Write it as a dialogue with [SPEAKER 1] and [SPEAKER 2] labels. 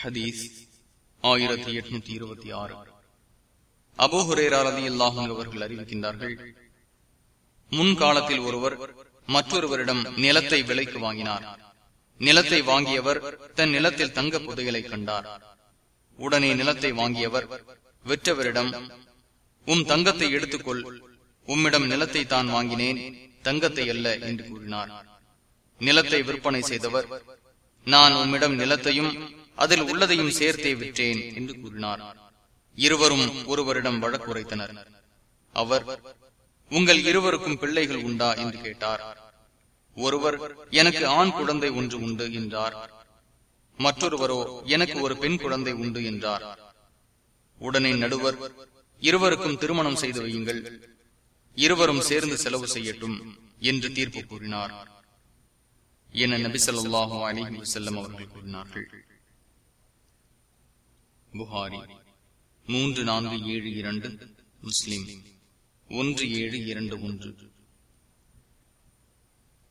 [SPEAKER 1] ஹதீஸ் ஆயிரத்தி எட்நூத்தி இருபத்தி ஆறு. அபோஹுரேரார் அலி அல்லாஹும் அவர்கள் அறிவிக்கின்றார்கள் முன்காலத்தில் ஒருவர் மற்றொருவரிடம் நிலத்தை விலைக்கு வாங்கினார். நிலத்தை வாங்கியவர் தன் நிலத்தில் தங்க புதையலை கண்டார். உடனே நிலத்தை வாங்கியவர் விற்றவரிடம் உம் தங்கத்தை எடுத்துக்கொள் உம்மிடம் நிலத்தை தான் வாங்கினேன் தங்கத்தை அல்ல என்று கூறினார். நிலத்தை விற்பனை செய்தவர் நான் உம்மிடம் நிலத்தையும் அதில் உள்ளதையும் சேர்த்தே விற்றேன் என்று கூறினார். இருவரும் ஒருவரிடம் வழக்குரைத்தனர் அவர் உங்கள் இருவருக்கும் பிள்ளைகள் உண்டா? என்று கேட்டார். ஒருவர் எனக்கு ஆண் குழந்தை ஒன்று உண்டு என்றார். மற்றொருவரோ எனக்கு ஒரு பெண் குழந்தை உண்டு என்றார். உடனே நடுவர் இருவருக்கும் திருமணம் செய்து வையுங்கள். இருவரும் சேர்ந்து செலவு செய்யட்டும் என்று தீர்ப்பு கூறினார். என நபி சொல்லாஹு அலிஹி செல்லம் அவர்கள் கூறினார்கள். புகாரி. மூன்று நான்கு ஏழு இரண்டு முஸ்லிம். ஒன்று ஏழு இரண்டு ஒன்று.